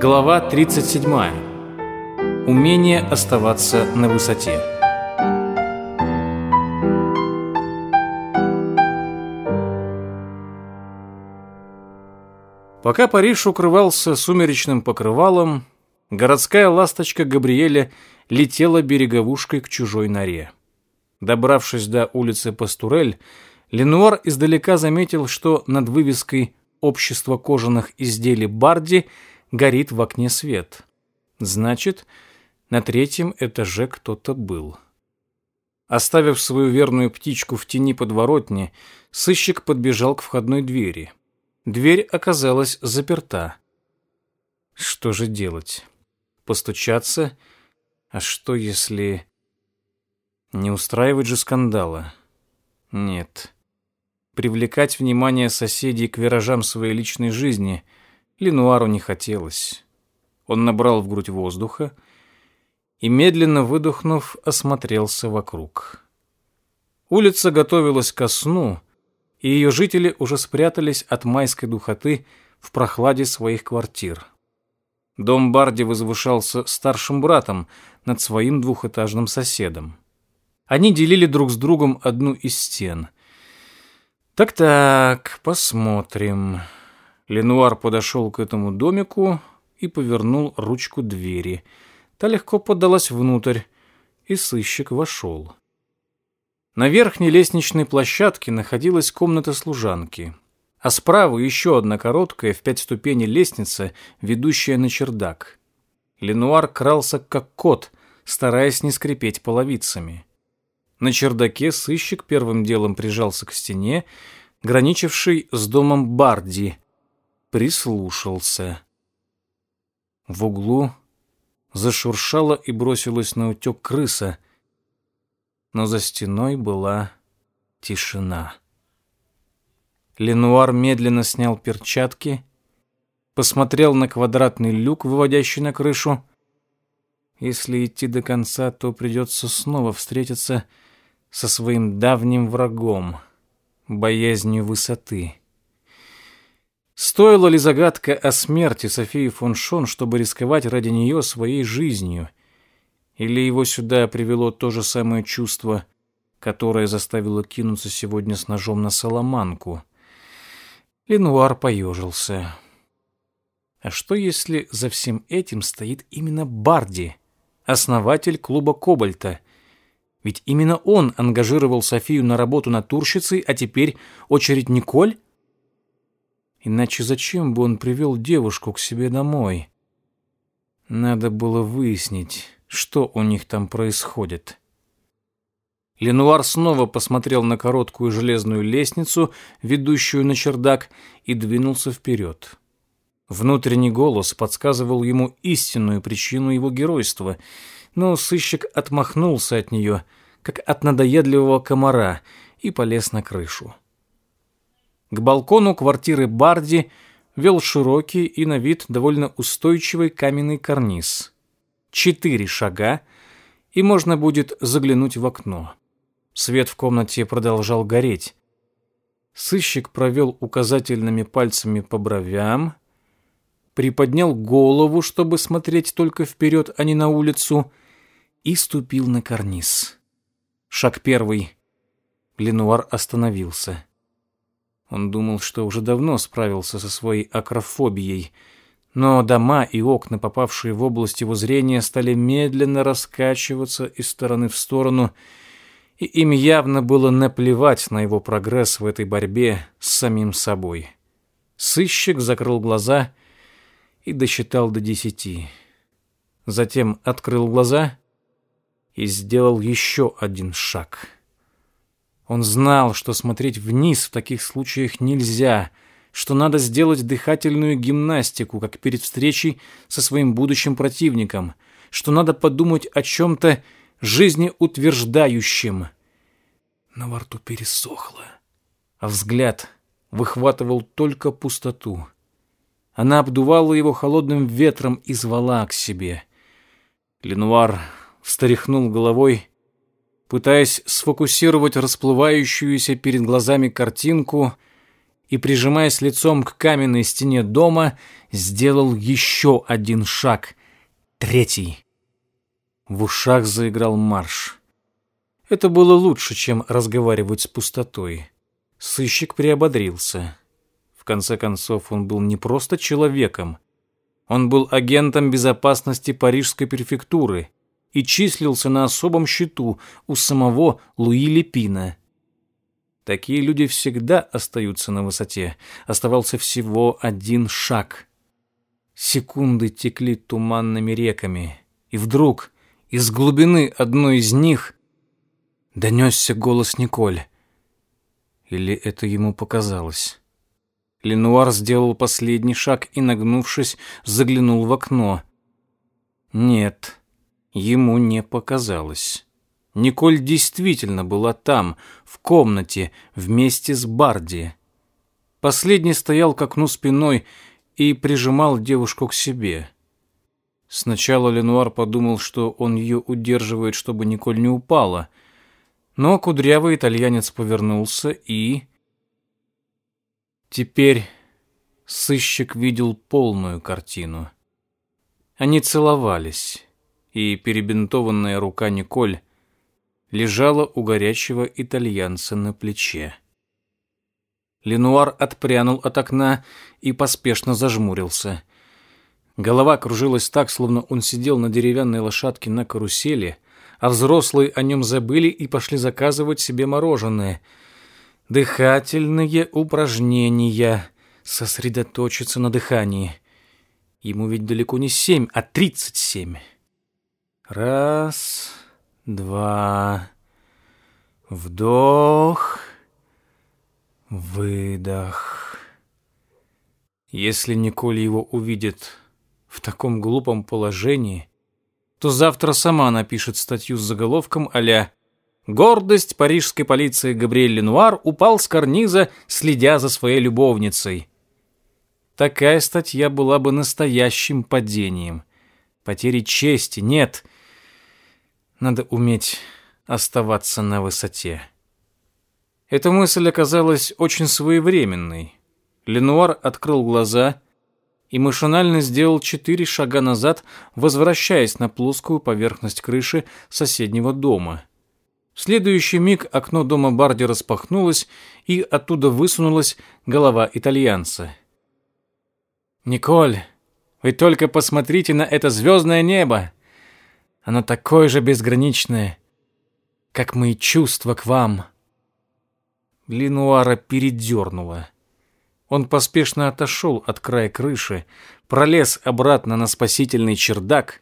Глава 37. Умение оставаться на высоте. Пока Париж укрывался сумеречным покрывалом, городская ласточка Габриэля летела береговушкой к чужой норе. Добравшись до улицы Пастурель, Ленуар издалека заметил, что над вывеской «Общество кожаных изделий Барди» горит в окне свет. Значит, на третьем этаже кто-то был. Оставив свою верную птичку в тени подворотни, сыщик подбежал к входной двери. Дверь оказалась заперта. Что же делать? Постучаться? А что если... Не устраивать же скандала? Нет. Привлекать внимание соседей к виражам своей личной жизни — Линуару не хотелось. Он набрал в грудь воздуха и, медленно выдохнув, осмотрелся вокруг. Улица готовилась ко сну, и ее жители уже спрятались от майской духоты в прохладе своих квартир. Дом Барди возвышался старшим братом над своим двухэтажным соседом. Они делили друг с другом одну из стен. «Так-так, посмотрим», Ленуар подошел к этому домику и повернул ручку двери. Та легко поддалась внутрь, и сыщик вошел. На верхней лестничной площадке находилась комната служанки, а справа еще одна короткая в пять ступеней лестница, ведущая на чердак. Ленуар крался как кот, стараясь не скрипеть половицами. На чердаке сыщик первым делом прижался к стене, граничившей с домом Барди — прислушался. В углу зашуршала и бросилась на утек крыса, но за стеной была тишина. Ленуар медленно снял перчатки, посмотрел на квадратный люк, выводящий на крышу. Если идти до конца, то придется снова встретиться со своим давним врагом, боязнью высоты. Стоило ли загадка о смерти Софии фон Шон, чтобы рисковать ради нее своей жизнью? Или его сюда привело то же самое чувство, которое заставило кинуться сегодня с ножом на соломанку? Ленуар поежился. А что, если за всем этим стоит именно Барди, основатель клуба «Кобальта»? Ведь именно он ангажировал Софию на работу натурщицей, а теперь очередь Николь? Иначе зачем бы он привел девушку к себе домой? Надо было выяснить, что у них там происходит. Ленуар снова посмотрел на короткую железную лестницу, ведущую на чердак, и двинулся вперед. Внутренний голос подсказывал ему истинную причину его геройства, но сыщик отмахнулся от нее, как от надоедливого комара, и полез на крышу. К балкону квартиры Барди вел широкий и на вид довольно устойчивый каменный карниз. Четыре шага, и можно будет заглянуть в окно. Свет в комнате продолжал гореть. Сыщик провел указательными пальцами по бровям, приподнял голову, чтобы смотреть только вперед, а не на улицу, и ступил на карниз. Шаг первый. Ленуар остановился. — он думал, что уже давно справился со своей акрофобией, но дома и окна, попавшие в область его зрения, стали медленно раскачиваться из стороны в сторону, и им явно было наплевать на его прогресс в этой борьбе с самим собой. Сыщик закрыл глаза и досчитал до десяти. Затем открыл глаза и сделал еще один шаг — он знал, что смотреть вниз в таких случаях нельзя, что надо сделать дыхательную гимнастику, как перед встречей со своим будущим противником, что надо подумать о чем-то жизнеутверждающем. На во рту пересохло, а взгляд выхватывал только пустоту. Она обдувала его холодным ветром и звала к себе. Ленуар встряхнул головой пытаясь сфокусировать расплывающуюся перед глазами картинку и, прижимаясь лицом к каменной стене дома, сделал еще один шаг, третий. В ушах заиграл марш. Это было лучше, чем разговаривать с пустотой. Сыщик приободрился. В конце концов, он был не просто человеком. Он был агентом безопасности Парижской префектуры — и числился на особом счету у самого Луи Лепина. Такие люди всегда остаются на высоте. Оставался всего один шаг. Секунды текли туманными реками, и вдруг из глубины одной из них донесся голос Николь. Или это ему показалось? Ленуар сделал последний шаг и, нагнувшись, заглянул в окно. «Нет» ему не показалось. Николь действительно была там, в комнате, вместе с Барди. Последний стоял к окну спиной и прижимал девушку к себе. Сначала Ленуар подумал, что он ее удерживает, чтобы Николь не упала. Но кудрявый итальянец повернулся и... Теперь сыщик видел полную картину. Они целовались и перебинтованная рука Николь лежала у горячего итальянца на плече. Ленуар отпрянул от окна и поспешно зажмурился. Голова кружилась так, словно он сидел на деревянной лошадке на карусели, а взрослые о нем забыли и пошли заказывать себе мороженое. Дыхательные упражнения. Сосредоточиться на дыхании. Ему ведь далеко не семь, а тридцать семь. Раз, два, вдох, выдох. Если Николь его увидит в таком глупом положении, то завтра сама напишет статью с заголовком "Аля «Гордость парижской полиции Габриэль Ленуар упал с карниза, следя за своей любовницей». Такая статья была бы настоящим падением. Потери чести нет, надо уметь оставаться на высоте. Эта мысль оказалась очень своевременной. Ленуар открыл глаза и машинально сделал четыре шага назад, возвращаясь на плоскую поверхность крыши соседнего дома. В следующий миг окно дома Барди распахнулось, и оттуда высунулась голова итальянца. «Николь, вы только посмотрите на это звездное небо!» Оно такое же безграничное, как мои чувства к вам». Ленуара передернуло. Он поспешно отошел от края крыши, пролез обратно на спасительный чердак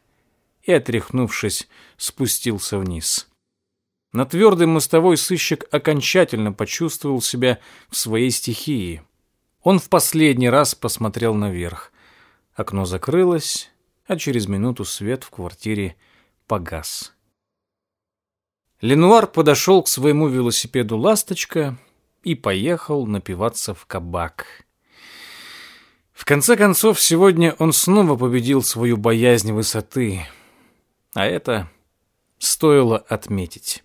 и, отряхнувшись, спустился вниз. На твердый мостовой сыщик окончательно почувствовал себя в своей стихии. Он в последний раз посмотрел наверх. Окно закрылось, а через минуту свет в квартире погас. Ленуар подошел к своему велосипеду «Ласточка» и поехал напиваться в кабак. В конце концов, сегодня он снова победил свою боязнь высоты, а это стоило отметить.